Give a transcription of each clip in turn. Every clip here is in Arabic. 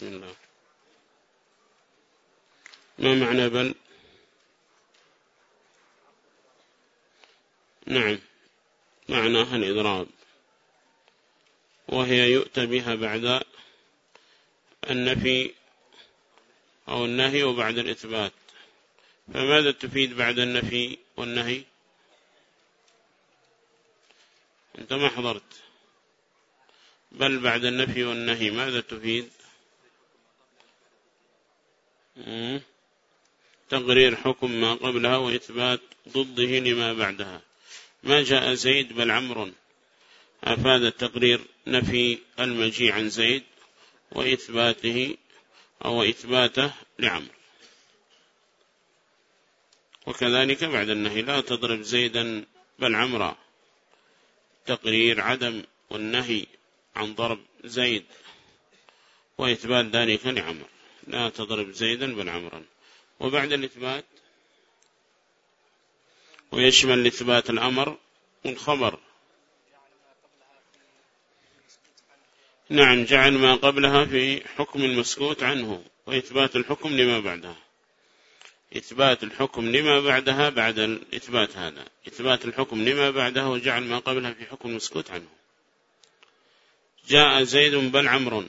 بسم الله. ما معنى بل؟ نعم معناها الإضراب. وهي يؤتى بها بعد النفي أو النهي وبعد الإثبات. فماذا تفيد بعد النفي والنهي؟ أنت ما حضرت. بل بعد النفي والنهي ماذا تفيد؟ تقرير حكم ما قبلها وإثبات ضده لما بعدها. ما جاء زيد بل عمر أفاد التقرير نفي المجيء عن زيد وإثباته أو إثباته لعمر وكذلك بعد النهي لا تضرب زيدا بل عمرا تقرير عدم والنهي عن ضرب زيد وإثبات ذلك لعمر لا تضرب زيدا بل عمرا وبعد الإثبات ويشمل إثبات الأمر والخبر نعم جعل ما قبلها في حكم المسكوت عنه وإثبات الحكم لما بعدها. إثبات الحكم لما بعدها بعد الإثبات هذا. إثبات الحكم لما بعدها وجعل ما قبلها في حكم المسكوت عنه. جاء زيد بل عمر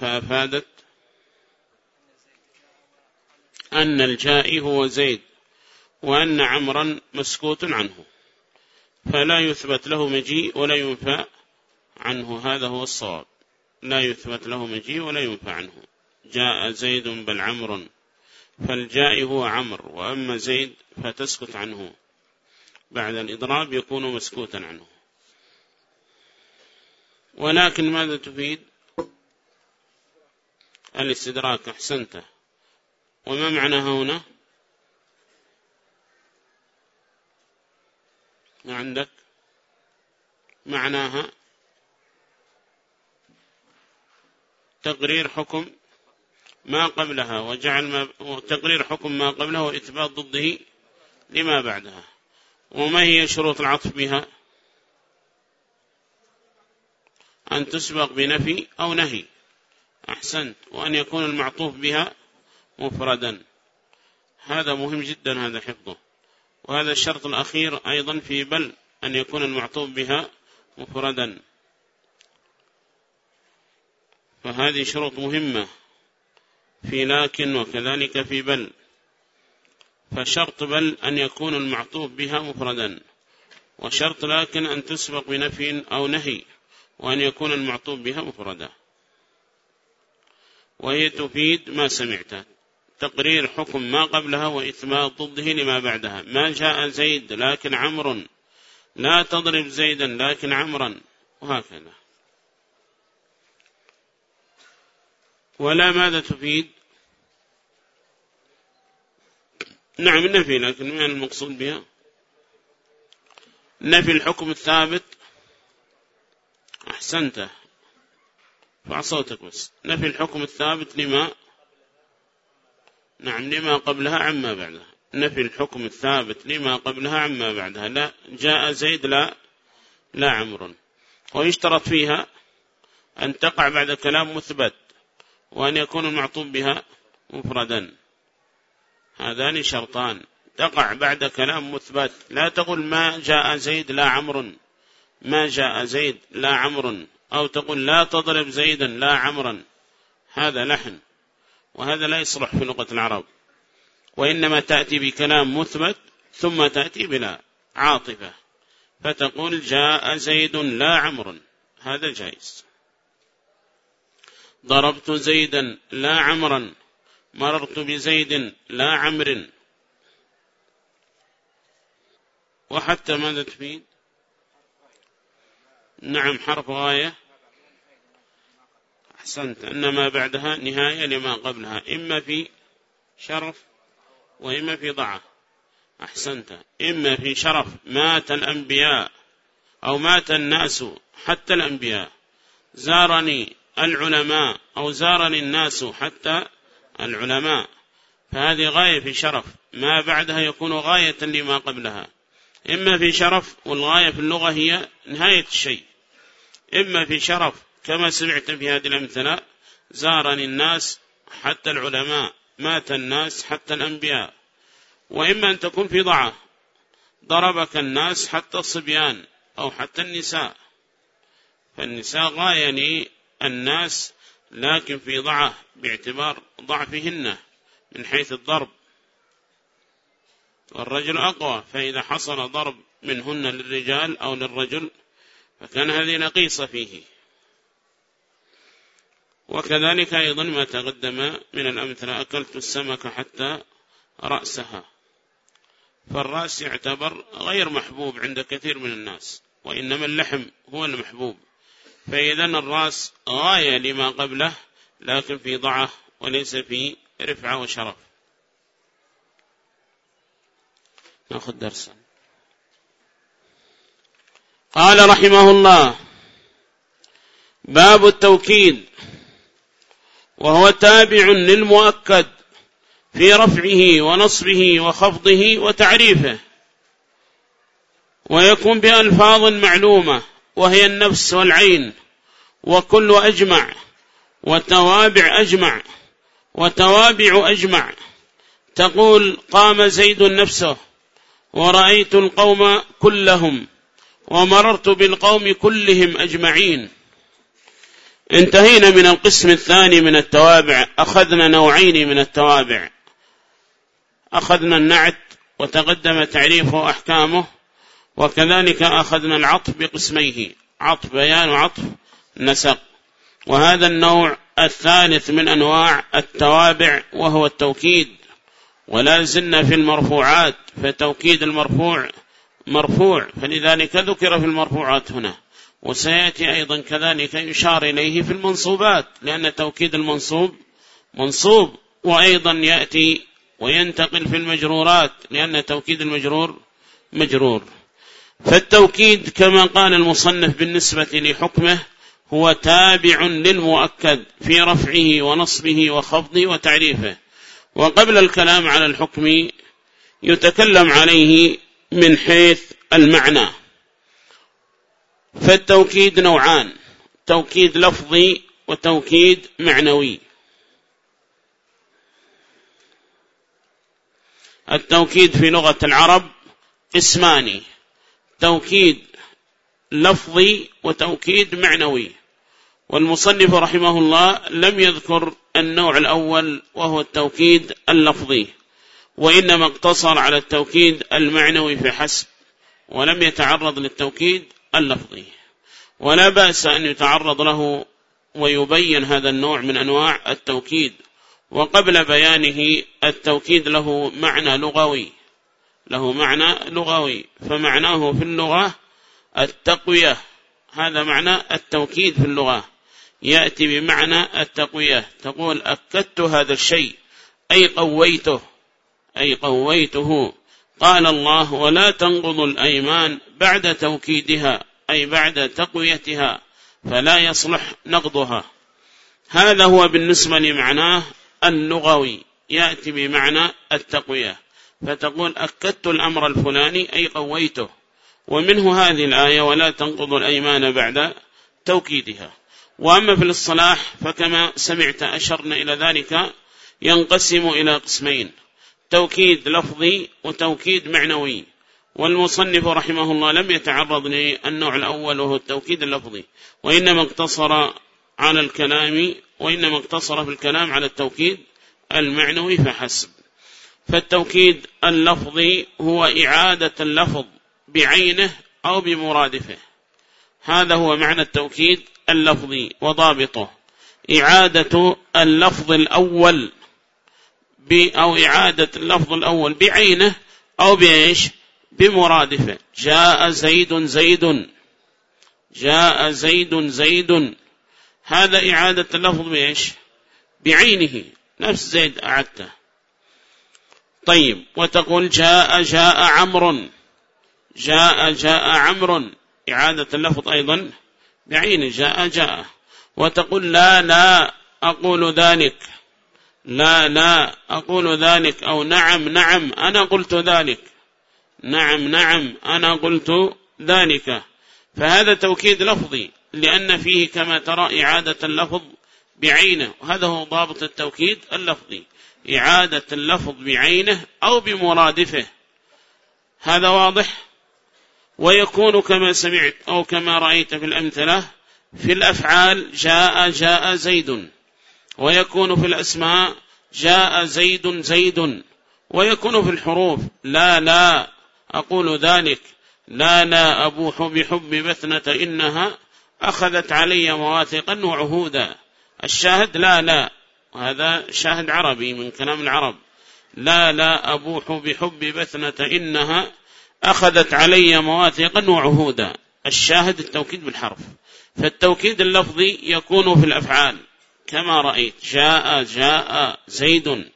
فأفادت أن الجائي هو زيد وأن عمرا مسكوت عنه فلا يثبت له مجيء ولا ينفى عنه. هذا هو الصواب. لا يثبت له مجيء ولا ينفى عنه. جاء زيد بل عمر فالجائي هو عمر وأما زيد فتسكت عنه. بعد الإضراب يكون مسكوتا عنه. ولكن ماذا تفيد؟ الاستدراك أحسنت وما معناها هنا؟ ما عندك؟ معناها تقرير حكم ما قبلها وجعل ما تقرير حكم ما قبلها وإثبات ضده لما بعدها. وما هي شروط العطف بها؟ أن تسبق بنفي أو نهي. أحسنت. وأن يكون المعطوف بها مفردا. هذا مهم جدا هذا حفظه. وهذا الشرط الأخير أيضا في بل أن يكون المعطوف بها مفردا. فهذه شروط مهمة في لكن وكذلك في بل. فشرط بل أن يكون المعطوف بها مفردا. وشرط لكن أن تسبق بنفي أو نهي وأن يكون المعطوب بها مفردا. وهي تفيد ما سمعت. تقرير حكم ما قبلها وإثبات ضده لما بعدها. ما جاء زيد لكن عمر لا تضرب زيدا لكن عمرا. وهكذا. ولا ماذا تفيد؟ نعم النفي لكن ما المقصود بها؟ نفي الحكم الثابت. أحسنت. فعصوتك بس. نفي الحكم الثابت لما نعم لما قبلها عما بعدها. نفي الحكم الثابت لما قبلها عما بعدها. لا جاء زيد لا لا عمر ويشترط فيها أن تقع بعد كلام مثبت وأن يكون المعطوب بها مفردا. هذان شرطان. تقع بعد كلام مثبت. لا تقول ما جاء زيد لا عمر ما جاء زيد لا عمر أو تقول لا تضرب زيدا لا عمرا هذا لحن. وهذا لا يصلح في لغة العرب. وإنما تأتي بكلام مثبت ثم تأتي بلا عاطفة. فتقول جاء زيد لا عمر هذا جائز. ضربت زيدا لا عمرا. مررت بزيد لا عمر وحتى ماذا تفيد؟ نعم حرف غاية. أحسنت أن ما بعدها نهاية لما قبلها إما في شرف وإما في ضعف. أحسنت. إما في شرف مات الأنبياء أو مات الناس حتى الأنبياء. زارني العلماء أو زارني الناس حتى العلماء. فهذه غاية في شرف. ما بعدها يكون غاية لما قبلها. إما في شرف والغاية في اللغة هي نهاية الشيء. إما في شرف كما سمعت في هذه الأمثلة زارني الناس حتى العلماء مات الناس حتى الأنبياء. وإما أن تكون في ضعة ضربك الناس حتى الصبيان أو حتى النساء. فالنساء غايني الناس لكن في ضعة باعتبار ضعفهن من حيث الضرب. والرجل أقوى فإذا حصل ضرب منهن للرجال أو للرجل فكان هذه نقيصة فيه. وكذلك أيضا ما تقدم من الأمثلة أكلت السمك حتى رأسها. فالرأس يعتبر غير محبوب عند كثير من الناس وإنما اللحم هو المحبوب. فإذا الرأس غاية لما قبله لكن في ضعه وليس في رفعة وشرف. نأخذ درسا. قال رحمه الله باب التوكيد. وهو تابع للمؤكد في رفعه ونصبه وخفضه وتعريفه. ويكون بألفاظ معلومة وهي النفس والعين وكل أجمع وتوابع أجمع وتوابع أجمع. تقول قام زيد نفسه ورأيت القوم كلهم ومررت بالقوم كلهم أجمعين. انتهينا من القسم الثاني من التوابع. أخذنا نوعين من التوابع. أخذنا النعت وتقدم تعريفه وأحكامه وكذلك أخذنا العطف بقسميه. عطف بيان وعطف نسق. وهذا النوع الثالث من أنواع التوابع وهو التوكيد. ولا زلنا في المرفوعات فتوكيد المرفوع مرفوع فلذلك ذكر في المرفوعات هنا. وسيأتي أيضا كذلك يشار إليه في المنصوبات لأن توكيد المنصوب منصوب وأيضا يأتي وينتقل في المجرورات لأن توكيد المجرور مجرور. فالتوكيد كما قال المصنف بالنسبة لحكمه هو تابع للمؤكد في رفعه ونصبه وخفضه وتعريفه. وقبل الكلام على الحكم يتكلم عليه من حيث المعنى. فالتوكيد نوعان توكيد لفظي وتوكيد معنوي. التوكيد في لغة العرب اسمان توكيد لفظي وتوكيد معنوي. والمصنف رحمه الله لم يذكر النوع الأول وهو التوكيد اللفظي وإنما اقتصر على التوكيد المعنوي فحسب ولم يتعرض للتوكيد اللفظي. ولا بأس أن يتعرض له ويبين هذا النوع من أنواع التوكيد. وقبل بيانه التوكيد له معنى لغوي. له معنى لغوي. فمعناه في اللغة التقوية. هذا معنى التوكيد في اللغة. يأتي بمعنى التقوية. تقول أكدت هذا الشيء. أي قويته. أي قويته. قال الله ولا تنقضوا الأيمان بعد توكيدها أي بعد تقويتها فلا يصلح نقضها. هذا هو بالنسبة لمعناه اللغوي يأتي بمعنى التقوية. فتقول أكدت الأمر الفلاني أي قويته. ومنه هذه الآية ولا تنقضوا الأيمان بعد توكيدها. وأما في الصلاح فكما سمعت أشرنا إلى ذلك ينقسم إلى قسمين. توكيد لفظي وتوكيد معنوي. والمصنف رحمه الله لم يتعرض للنوع الأول وهو التوكيد اللفظي وإنما اقتصر على الكلام وإنما اقتصر في الكلام على التوكيد المعنوي فحسب. فالتوكيد اللفظي هو إعادة اللفظ بعينه أو بمرادفه. هذا هو معنى التوكيد اللفظي وضابطه. إعادة اللفظ الأول أو إعادة اللفظ الأول بعينه أو بإيش؟ بمرادفه. جاء زيد زيد. جاء زيد زيد. هذا إعادة اللفظ بإيش؟ بعينه. نفس زيد أعدته. طيب وتقول جاء جاء عمر جاء جاء عمر إعادة اللفظ أيضا بعين جاء جاء. وتقول لا لا أقول ذلك. لا لا أقول ذلك أو نعم نعم أنا قلت ذلك. نعم نعم أنا قلت ذلك. فهذا توكيد لفظي لأن فيه كما ترى إعادة اللفظ بعينه. وهذا هو ضابط التوكيد اللفظي. إعادة اللفظ بعينه أو بمرادفه. هذا واضح؟ ويكون كما سمعت أو كما رأيت في الأمثلة في الأفعال جاء جاء زيد. ويكون في الأسماء جاء زيد زيد ويكون في الحروف لا لا أقول ذلك. لا لا أبوح بحب بثنة إنها أخذت علي مواثقا وعهودا. الشاهد لا لا هذا شاهد عربي من كلام العرب. لا لا أبوح بحب بثنة إنها أخذت علي مواثقا وعهودا. الشاهد التوكيد بالحرف. فالتوكيد اللفظي يكون في الأفعال. كما رأيت جاء جاء زيد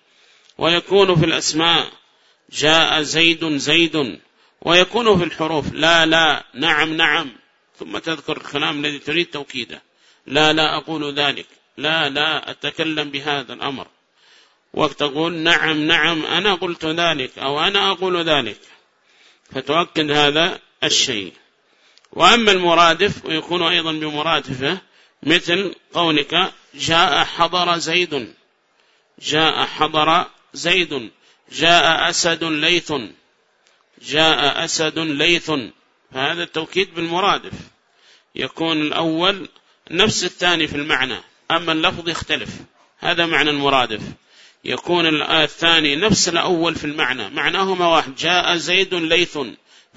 ويكون في الأسماء جاء زيد زيد ويكون في الحروف لا لا نعم نعم ثم تذكر الكلام الذي تريد توكيده لا لا أقول ذلك لا لا أتكلم بهذا الأمر وتقول نعم نعم أنا قلت ذلك أو أنا أقول ذلك فتؤكد هذا الشيء. وأما المرادف ويكون أيضا بمرادفه مثل قولك جاء حضر زيد. جاء حضر زيد. جاء أسد ليث. جاء أسد ليث. فهذا التوكيد بالمرادف. يكون الأول نفس الثاني في المعنى أما اللفظ يختلف. هذا معنى المرادف. يكون الثاني نفس الأول في المعنى معناهما واحد. جاء زيد ليث.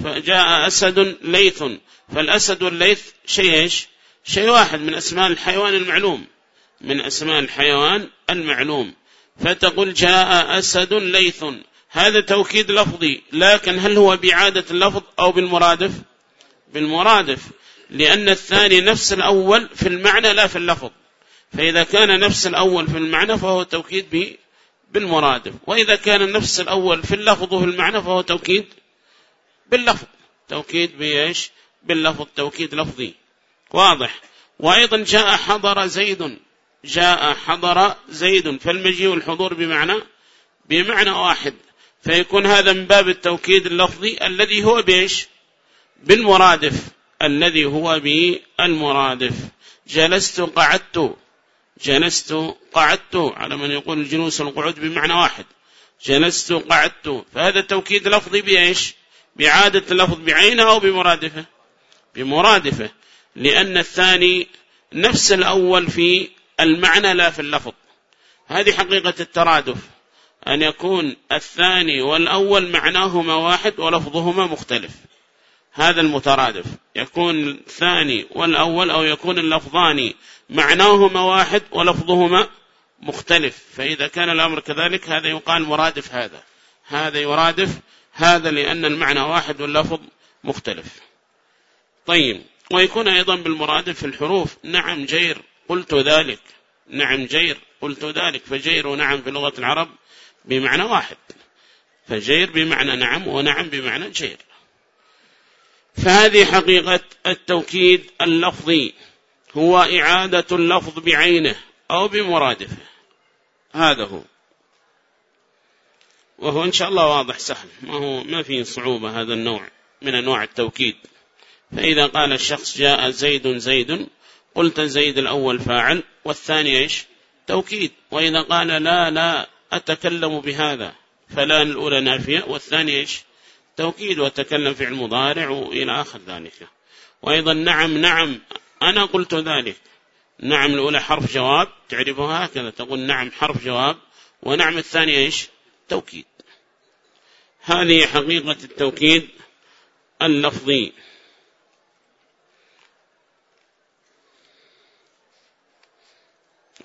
فجاء أسد ليث. فالأسد والليث شيء إيش؟ شيء واحد من أسماء الحيوان المعلوم. من أسماء الحيوان المعلوم. فتقول جاء أسد ليث. هذا توكيد لفظي. لكن هل هو بإعادة اللفظ أو بالمرادف؟ بالمرادف. لأن الثاني نفس الأول في المعنى لا في اللفظ. فإذا كان نفس الأول في المعنى فهو توكيد بالمرادف. وإذا كان نفس الأول في اللفظ وفي المعنى فهو توكيد باللفظ. توكيد بإيش؟ باللفظ. توكيد لفظي. واضح. وأيضا جاء حضر زيد. جاء حضر زيد فالمجيء والحضور بمعنى بمعنى واحد. فيكون هذا من باب التوكيد اللفظي الذي هو بإيش؟ بالمرادف. الذي هو بالمرادف. جلست قعدت. جلست قعدت. على من يقول الجلوس والقعود بمعنى واحد. جلست قعدت. فهذا التوكيد لفظي بإيش؟ بعادة اللفظ بعينه أو بمرادفه؟ بمرادفه. لأن الثاني نفس الأول في المعنى لا في اللفظ. هذه حقيقة الترادف. أن يكون الثاني والأول معناهما واحد ولفظهما مختلف. هذا المترادف. يكون الثاني والأول أو يكون اللفظان معناهما واحد ولفظهما مختلف. فإذا كان الأمر كذلك هذا يقال مرادف هذا. هذا يرادف هذا لأن المعنى واحد واللفظ مختلف. طيب ويكون أيضا بالمرادف في الحروف. نعم جير. قلت ذلك. نعم جير. قلت ذلك. فجير ونعم في لغة العرب بمعنى واحد. فجير بمعنى نعم ونعم بمعنى جير. فهذه حقيقة التوكيد اللفظي. هو إعادة اللفظ بعينه أو بمرادفه هذا هو. وهو إن شاء الله واضح سهل. ما هو ما فيه صعوبة هذا النوع من أنواع التوكيد. فإذا قال الشخص جاء زيد زيد قلت زيد الأول فاعل والثاني إيش؟ توكيد. وإذا قال لا لا أتكلم بهذا فلا الأولى نافية والثاني إيش؟ توكيد وتكلم فعل مضارع وإلى آخر ذلك. وأيضا نعم نعم أنا قلت ذلك. نعم الأولى حرف جواب تعرفها هكذا تقول نعم حرف جواب ونعم الثانية إيش؟ توكيد. هذه حقيقة التوكيد اللفظي.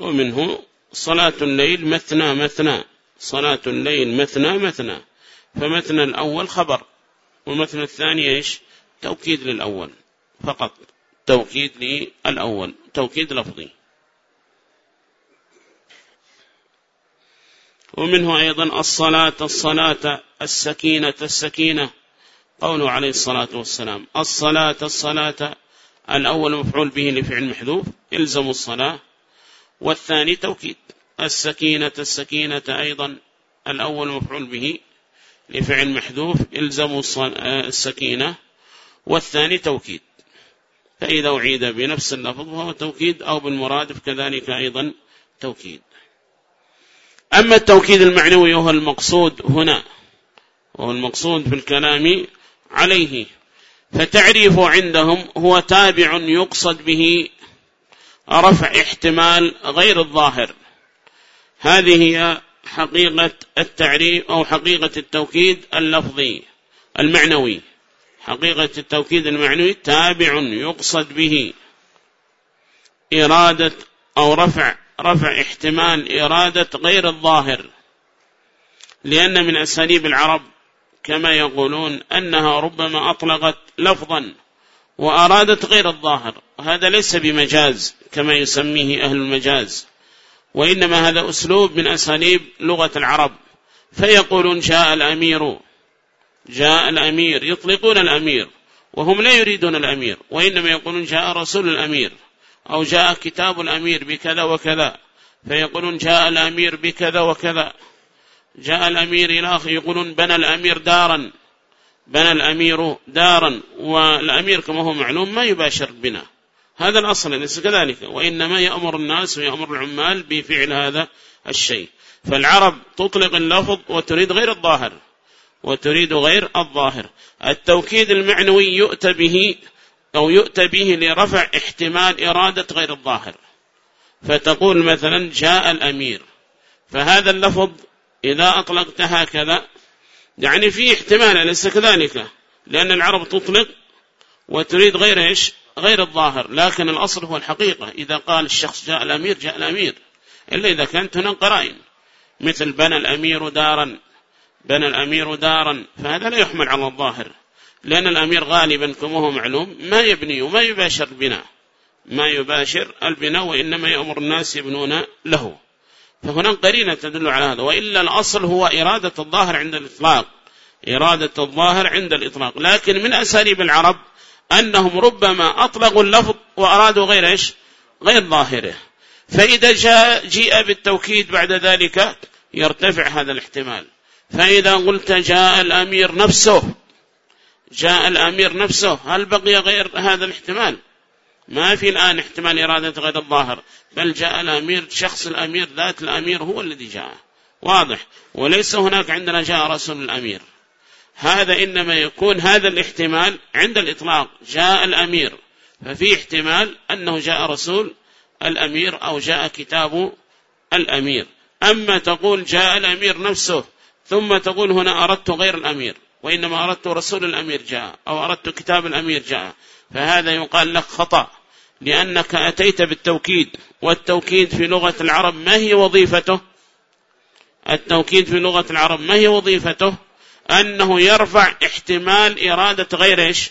ومنه صلاة الليل مثنى مثنى صلاة الليل مثنى مثنى فمثنى الأول خبر والمثنى الثاني إيش؟ توكيد للأول. فقط توكيد للأول توكيد لفظي. ومنه أيضا الصلاة الصلاة السكينة السكينة. قوله عليه الصلاة والسلام الصلاة الصلاة الأول مفعول به لفعل محذوف يلزم الصلاة. والثاني توكيد. السكينة السكينة أيضا الأول مفعول به لفعل محذوف يلزم السكينة. والثاني توكيد. فإذا أعيد بنفس اللفظ فهو توكيد أو بالمرادف كذلك أيضا توكيد. أما التوكيد المعنوي وهو المقصود هنا وهو المقصود في الكلام عليه فتعريف عندهم هو تابع يقصد به رفع احتمال غير الظاهر. هذه هي حقيقة التعريف أو حقيقة التوكيد اللفظي المعنوي. حقيقة التوكيد المعنوي تابع يقصد به. إرادة أو رفع رفع احتمال إرادة غير الظاهر. لأن من أساليب العرب كما يقولون أنها ربما أطلقت لفظا. وأرادت غير الظاهر. هذا ليس بمجاز كما يسميه أهل المجاز. وإنما هذا أسلوب من أساليب لغة العرب. فيقولون جاء الأمير جاء الأمير يطلقون الأمير وهم لا يريدون الأمير. وإنما يقولون جاء رسول الأمير أو جاء كتاب الأمير بكذا وكذا. فيقولون جاء الأمير بكذا وكذا. جاء الأمير إلى آخر يقولون بنى الأمير دارا. بنى الأمير دارا والأمير كما هو معلوم ما يباشر بنا. هذا الأصل ليس كذلك. وإنما يأمر الناس ويأمر العمال بفعل هذا الشيء. فالعرب تطلق اللفظ وتريد غير الظاهر وتريد غير الظاهر. التوكيد المعنوي يؤتى به أو يؤتى به لرفع احتمال إرادة غير الظاهر. فتقول مثلا جاء الأمير. فهذا اللفظ إذا أطلقت هكذا يعني في احتمال أليس كذلك لأن العرب تطلق وتريد غير إيش؟ غير الظاهر لكن الأصل هو الحقيقة. إذا قال الشخص جاء الأمير جاء الأمير. إلا إذا كانت هناك قرائن. مثل بنى الأمير دارا بنى الأمير دارا. فهذا لا يحمل على الظاهر. لأن الأمير غالبا كما هو معلوم ما يبني وما يباشر البناء. ما يباشر البناء وإنما يأمر الناس يبنون له. فهناك قرينة تدل على هذا وإلا الأصل هو إرادة الظاهر عند الإطلاق. إرادة الظاهر عند الإطلاق. لكن من أساليب العرب أنهم ربما أطلقوا اللفظ وأرادوا غير إيش؟ غير ظاهره. فإذا جاء جيء بالتوكيد بعد ذلك يرتفع هذا الاحتمال. فإذا قلت جاء الأمير نفسه جاء الأمير نفسه هل بقي غير هذا الاحتمال؟ ما في الآن احتمال إرادة غير الظاهر. بل جاء الأمير شخص الأمير ذات الأمير هو الذي جاء. واضح. وليس هناك عندنا جاء رسول الأمير. هذا إنما يكون هذا الاحتمال عند الإطلاق. جاء الأمير. ففي احتمال أنه جاء رسول الأمير أو جاء كتاب الأمير. أما تقول جاء الأمير نفسه ثم تقول هنا أردت غير الأمير وإنما أردت رسول الأمير جاء أو أردت كتاب الأمير جاء فهذا يقال لك خطأ. لأنك أتيت بالتوكيد والتوكيد في لغة العرب ما هي وظيفته؟ التوكيد في لغة العرب ما هي وظيفته؟ أنه يرفع احتمال إرادة غير إيش؟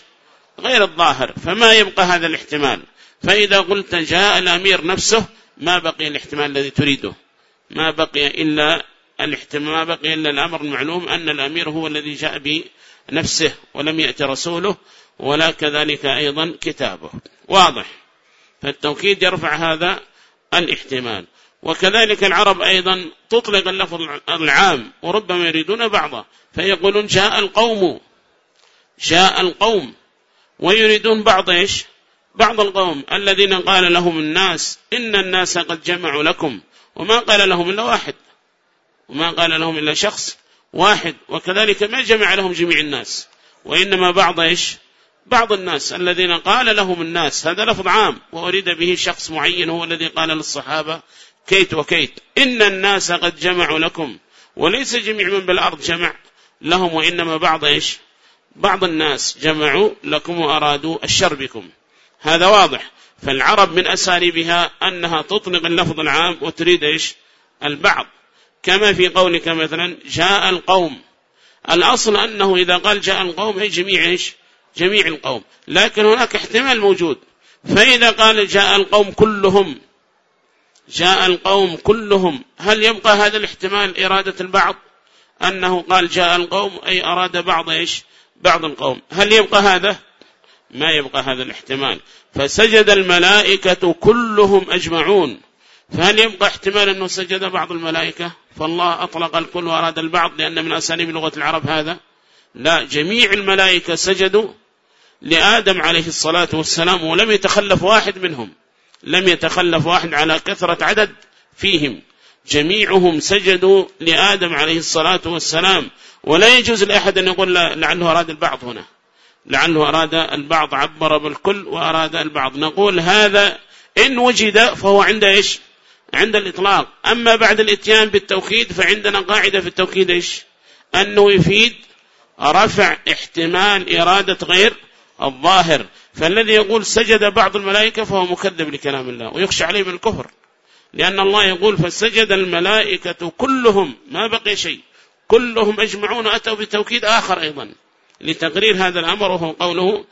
غير الظاهر فما يبقى هذا الاحتمال؟ فإذا قلت جاء الأمير نفسه ما بقي الاحتمال الذي تريده. ما بقي إلا الاحتمال ما بقي إلا الأمر المعلوم أن الأمير هو الذي جاء بنفسه ولم يأتي رسوله ولا كذلك أيضا كتابه. واضح؟ فالتوكيد يرفع هذا الاحتمال. وكذلك العرب أيضا تطلق اللفظ العام وربما يريدون بعضه فيقولون جاء القوم جاء القوم. ويريدون بعض إيش؟ بعض القوم. الذين قال لهم الناس إن الناس قد جمعوا لكم. وما قال لهم إلا واحد. وما قال لهم إلا شخص واحد. وكذلك ما جمع لهم جميع الناس. وإنما بعض إيش؟ بعض الناس الذين قال لهم الناس هذا لفظ عام وأريد به شخص معين هو الذي قال للصحابة كيت وكيت إن الناس قد جمعوا لكم وليس جميع من بالأرض جمع لهم وإنما بعض إيش؟ بعض الناس جمعوا لكم وأرادوا الشر بكم. هذا واضح. فالعرب من أساليبها أنها تطلق اللفظ العام وتريد إيش؟ البعض. كما في قولك مثلا جاء القوم. الأصل أنه إذا قال جاء القوم أي جميع إيش؟ جميع القوم. لكن هناك احتمال موجود. فإذا قال جاء القوم كلهم جاء القوم كلهم هل يبقى هذا الاحتمال إرادة البعض؟ أنه قال جاء القوم أي أراد بعض إيش؟ بعض القوم. هل يبقى هذا؟ ما يبقى هذا الاحتمال. فسجد الملائكة كلهم أجمعون. فهل يبقى احتمال أنه سجد بعض الملائكة؟ فالله أطلق الكل وأراد البعض لأن من أساليب لغة العرب هذا. لا جميع الملائكة سجدوا لآدم عليه الصلاة والسلام ولم يتخلف واحد منهم. لم يتخلف واحد على كثرة عدد فيهم. جميعهم سجدوا لآدم عليه الصلاة والسلام. ولا يجوز لأحد أن يقول لعله أراد البعض هنا. لعله أراد البعض عبر بالكل وأراد البعض. نقول هذا إن وجد فهو عند إيش؟ عند الإطلاق. أما بعد الإتيان بالتوكيد فعندنا قاعدة في التوكيد إيش؟ أنه يفيد رفع احتمال إرادة غير الظاهر. فالذي يقول سجد بعض الملائكة فهو مكذب لكلام الله ويخشى عليه من الكفر. لأن الله يقول فسجد الملائكة كلهم ما بقي شيء. كلهم أجمعون أتوا بتوكيد آخر أيضا لتقرير هذا الأمر وهو قوله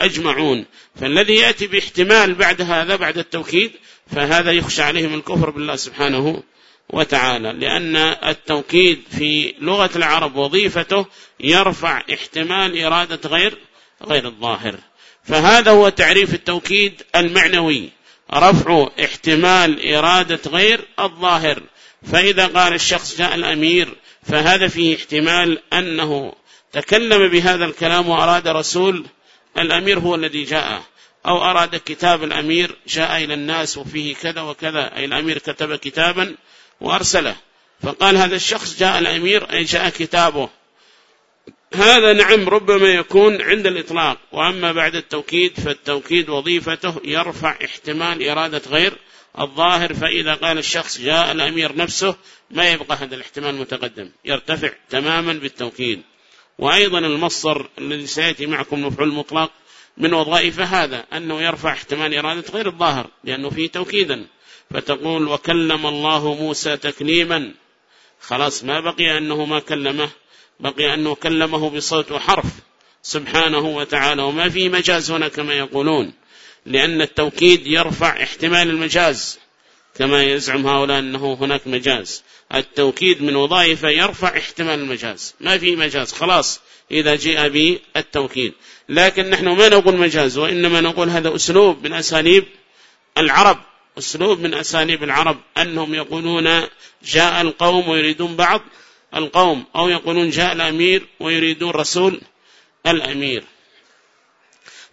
أجمعون. فالذي يأتي باحتمال بعد هذا بعد التوكيد فهذا يخشى عليهم الكفر بالله سبحانه وتعالى لأن التوكيد في لغة العرب وظيفته يرفع احتمال إرادة غير غير الظاهر. فهذا هو تعريف التوكيد المعنوي رفع احتمال إرادة غير الظاهر. فإذا قال الشخص جاء الأمير فهذا فيه احتمال أنه تكلم بهذا الكلام وأراد رسول الأمير هو الذي جاء أو أراد كتاب الأمير جاء إلى الناس وفيه كذا وكذا أي الأمير كتب كتابا وأرسله. فقال هذا الشخص جاء الأمير أي جاء كتابه. هذا نعم ربما يكون عند الإطلاق. وأما بعد التوكيد فالتوكيد وظيفته يرفع احتمال إرادة غير الظاهر. فإذا قال الشخص جاء الأمير نفسه ما يبقى هذا الاحتمال متقدم. يرتفع تماما بالتوكيد. وأيضا المصدر الذي سيأتي معكم مفعول مطلق من وظائف هذا أنه يرفع احتمال إرادة غير الظاهر لأنه فيه توكيدا. فتقول وكلم الله موسى تكليما. خلاص ما بقي أنه ما كلمه بقي أنه كلمه بصوت وحرف. سبحانه وتعالى وما في مجاز هنا كما يقولون لأن التوكيد يرفع احتمال المجاز. كما يزعم هؤلاء أنه هناك مجاز. التوكيد من وظائفه يرفع احتمال المجاز. ما في مجاز. خلاص إذا جاء بالتوكيد لكن نحن ما نقول مجاز وإنما نقول هذا أسلوب من أساليب العرب. أسلوب من أساليب العرب أنهم يقولون جاء القوم ويريدون بعض القوم أو يقولون جاء الأمير ويريدون رسول الأمير.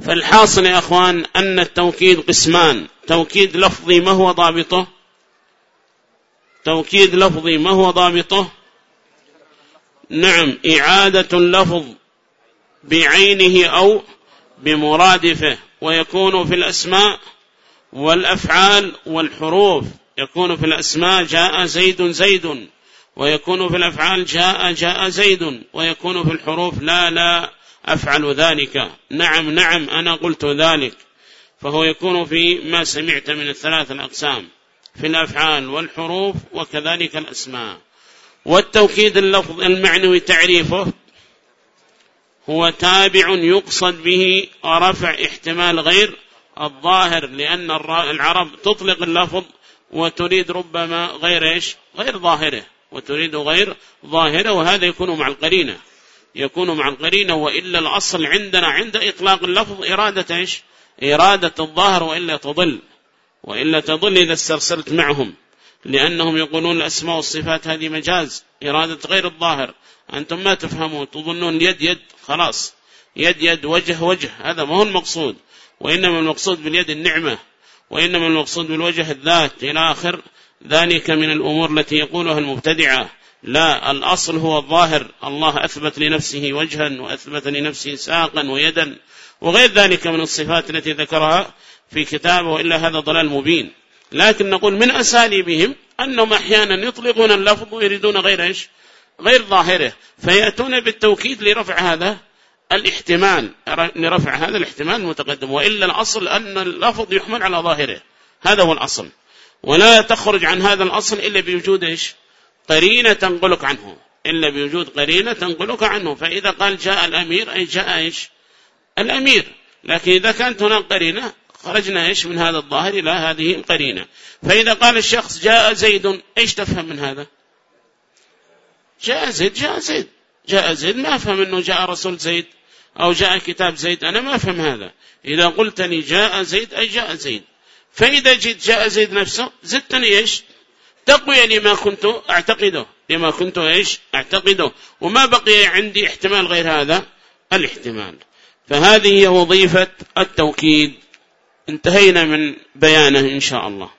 فالحاصل يا أخوان أن التوكيد قسمان. توكيد لفظي ما هو ضابطه؟ توكيد لفظي ما هو ضابطه؟ نعم إعادة اللفظ بعينه أو بمرادفه ويكون في الأسماء والأفعال والحروف. يكون في الأسماء جاء زيد زيد ويكون في الأفعال جاء جاء زيد ويكون في الحروف لا لا أفعل ذلك. نعم نعم أنا قلت ذلك. فهو يكون في ما سمعت من الثلاث الأقسام في الأفعال والحروف وكذلك الأسماء. والتوكيد اللفظ المعنوي تعريفه هو تابع يقصد به رفع احتمال غير الظاهر لأن العرب تطلق اللفظ وتريد ربما غير إيش؟ غير ظاهره وتريد غير ظاهرة وهذا يكون مع القرينة. يكون مع القرينة وإلا الأصل عندنا عند إطلاق اللفظ إرادة إيش؟ إرادة الظاهر وإلا تضل. وإلا تضل إذا استرسلت معهم. لأنهم يقولون الأسماء والصفات هذه مجاز إرادة غير الظاهر. أنتم ما تفهمون تظنون يد يد خلاص. يد يد وجه وجه هذا ما هو المقصود. وإنما المقصود باليد النعمة وإنما المقصود بالوجه الذات إلى آخر. ذلك من الأمور التي يقولها المبتدعة. لا الأصل هو الظاهر. الله أثبت لنفسه وجها وأثبت لنفسه ساقا ويدا. وغير ذلك من الصفات التي ذكرها في كتابه وإلا هذا ضلال مبين. لكن نقول من أساليبهم أنهم أحيانا يطلقون اللفظ ويريدون غير إيش؟ غير ظاهره. فيأتون بالتوكيد لرفع هذا الاحتمال لرفع هذا الاحتمال المتقدم وإلا الأصل أن اللفظ يحمل على ظاهره. هذا هو الأصل. ولا تخرج عن هذا الأصل إلا بوجود إيش؟ قرينة تنقلك عنه. إلا بوجود قرينة تنقلك عنه. فإذا قال جاء الأمير أي جاء إيش؟ الأمير. لكن إذا كانت هناك قرينة خرجنا إيش من هذا الظاهر إلى هذه القرينة. فإذا قال الشخص جاء زيد إيش تفهم من هذا؟ جاء زيد جاء زيد. جاء زيد ما أفهم أنه جاء رسول زيد. أو جاء كتاب زيد. أنا ما أفهم هذا. إذا قلتني جاء زيد أي جاء زيد. فإذا جيت جاء زيد نفسه زدتني إيش؟ تقوية لما كنت أعتقده. لما كنت إيش؟ أعتقده. وما بقي عندي احتمال غير هذا الاحتمال. فهذه هي وظيفة التوكيد. انتهينا من بيانه إن شاء الله.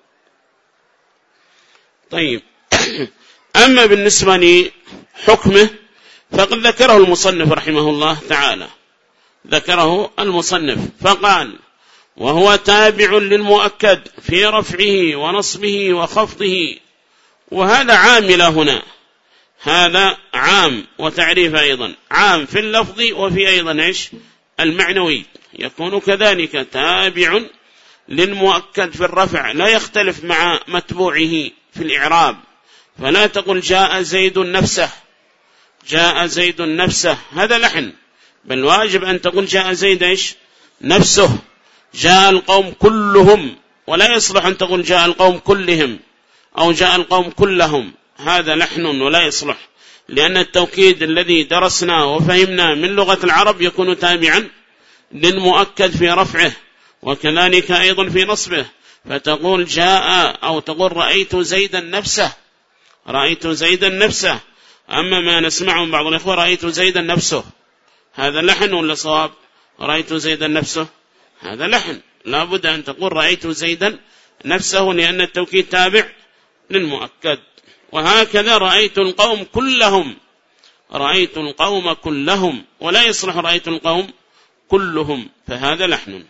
طيب. أما بالنسبة لحكمه فقد ذكره المصنف رحمه الله تعالى. ذكره المصنف فقال وهو تابع للمؤكد في رفعه ونصبه وخفضه وهذا عامل هنا هذا عام وتعريف أيضا عام في اللفظ وفي أيضا إيش؟ المعنوي يكون كذلك تابع للمؤكد في الرفع لا يختلف مع متبوعه في الإعراب فلا تقل جاء زيد نفسه جاء زيد نفسه هذا لحن بل واجب أن تقول جاء زيد إيش؟ نفسه. جاء القوم كلهم. ولا يصلح أن تقول جاء القوم كلهم أو جاء القوم كلهم. هذا لحن ولا يصلح. لأن التوكيد الذي درسناه وفهمناه من لغة العرب يكون تابعا للمؤكد في رفعه وكذلك أيضا في نصبه. فتقول جاء أو تقول رأيت زيدا نفسه. رأيت زيدا نفسه. أما ما نسمعه من بعض الإخوة رأيت زيدا نفسه. هذا لحن ولا صواب؟ رأيت زيدا نفسه. هذا لحن. لا بد أن تقول رأيت زيدا نفسه لأن التوكيد تابع للمؤكد. وهكذا رأيت القوم كلهم. رأيت القوم كلهم. ولا يصلح رأيت القوم كلهم. فهذا لحن.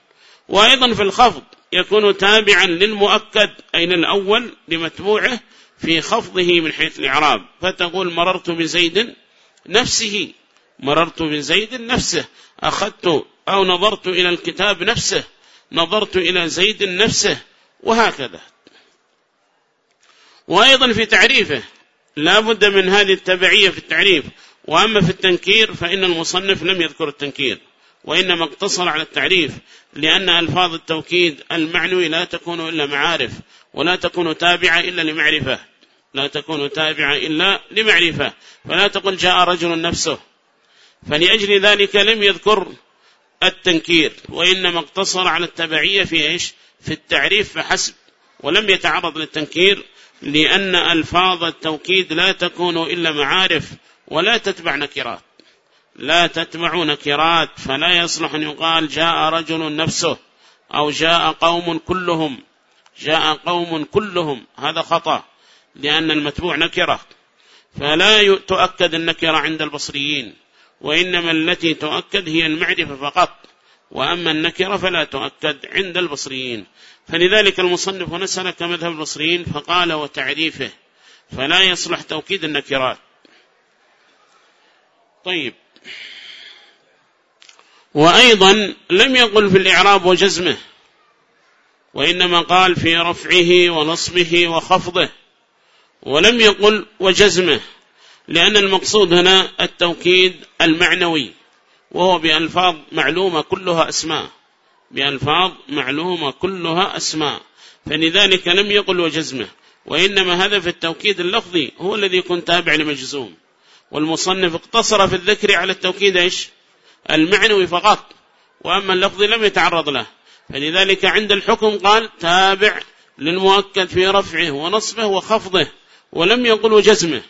وأيضا في الخفض يكون تابعا للمؤكد. أي للأول لمتبوعه في خفضه من حيث الإعراب. فتقول مررت بزيد نفسه. مررت بزيد نفسه أخذت أو نظرت إلى الكتاب نفسه نظرت إلى زيد نفسه وهكذا. وأيضا في تعريفه لا بد من هذه التبعية في التعريف وأما في التنكير فإن المصنف لم يذكر التنكير وإنما اقتصر على التعريف لأن ألفاظ التوكيد المعنوي لا تكون إلا معارف ولا تكون تابعة إلا لمعرفة لا تكون تابعة إلا لمعرفة فلا تقل جاء رجل نفسه فلأجل ذلك لم يذكر التنكير وإنما اقتصر على التبعية في إيش؟ في التعريف فحسب ولم يتعرض للتنكير لأن ألفاظ التوكيد لا تكون إلا معارف ولا تتبع نكرات. لا تتبع نكرات فلا يصلح أن يقال جاء رجل نفسه أو جاء قوم كلهم جاء قوم كلهم. هذا خطأ لأن المتبوع نكرة. فلا تؤكد النكرة عند البصريين. وإنما التي تؤكد هي المعرفة فقط. وأما النكرة فلا تؤكد عند البصريين. فلذلك المصنف هنا سلك مذهب البصريين فقال وتعريفه فلا يصلح توكيد النكرات. طيب. وأيضا لم يقل في الإعراب وجزمه وإنما قال في رفعه ونصبه وخفضه ولم يقل وجزمه. لأن المقصود هنا التوكيد المعنوي وهو بألفاظ معلومة كلها أسماء بألفاظ معلومة كلها أسماء فلذلك لم يقل وجزمه وإنما هذا في التوكيد اللفظي هو الذي يكون تابع لمجزوم والمصنف اقتصر في الذكر على التوكيد إيش؟ المعنوي فقط وأما اللفظي لم يتعرض له فلذلك عند الحكم قال تابع للمؤكد في رفعه ونصبه وخفضه ولم يقل وجزمه.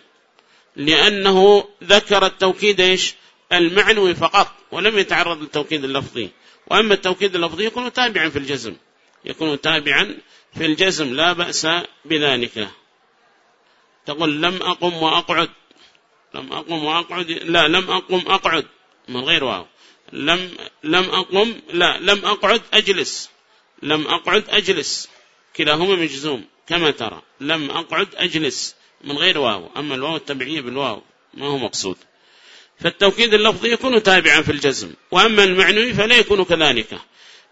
لأنه ذكر التوكيد إيش؟ المعنوي فقط ولم يتعرض للتوكيد اللفظي. وأما التوكيد اللفظي يكون تابعا في الجزم. يكون تابعا في الجزم لا بأس بذلك. تقول لم أقم وأقعد. لم أقم وأقعد لا لم أقم أقعد. من غير واو. لم لم أقم لا لم أقعد أجلس. لم أقعد أجلس. كلاهما مجزوم كما ترى. لم أقعد أجلس. من غير واو. أما الواو التبعية بالواو ما هو مقصود. فالتوكيد اللفظي يكون تابعا في الجزم. وأما المعنوي فلا يكون كذلك.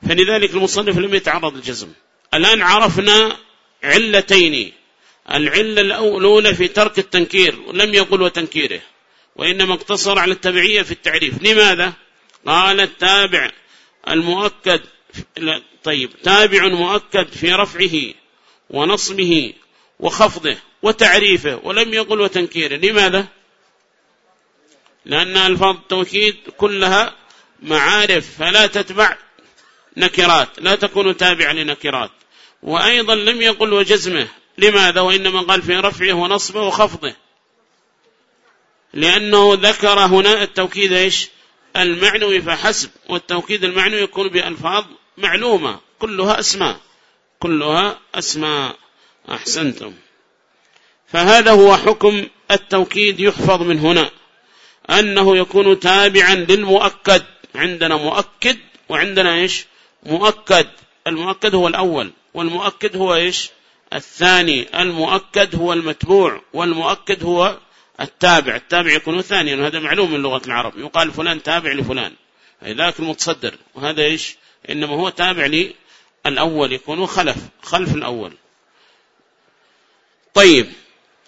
فلذلك المصنف لم يتعرض الجزم الآن عرفنا علتين. العلة الأولى في ترك التنكير ولم يقل وتنكيره. وإنما اقتصر على التبعية في التعريف. لماذا؟ قال التابع المؤكد طيب. تابع مؤكد في رفعه ونصبه وخفضه. وتعريفه ولم يقل وتنكيره. لماذا؟ لأن ألفاظ التوكيد كلها معارف فلا تتبع نكرات لا تكون تابعة لنكرات. وأيضا لم يقل وجزمه. لماذا؟ وإنما قال في رفعه ونصبه وخفضه. لأنه ذكر هنا التوكيد إيش؟ المعنوي فحسب والتوكيد المعنوي يكون بألفاظ معلومة كلها أسماء كلها أسماء. أحسنتم. فهذا هو حكم التوكيد يحفظ من هنا. أنه يكون تابعا للمؤكد. عندنا مؤكد وعندنا إيش؟ مؤكد. المؤكد هو الأول. والمؤكد هو إيش؟ الثاني. المؤكد هو المتبوع. والمؤكد هو التابع. التابع يكون ثانيا. وهذا معلوم من لغة العرب. يقال فلان تابع لفلان. ذاك المتصدر. وهذا إيش؟ إنما هو تابع للأول. يكون خلف. خلف الأول. طيب.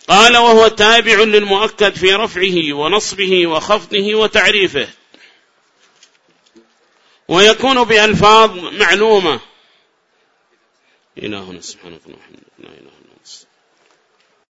قال وهو تابع للمؤكد في رفعه ونصبه وخفضه وتعريفه. ويكون بألفاظ معلومة. إلهنا سبحانه وتعالى.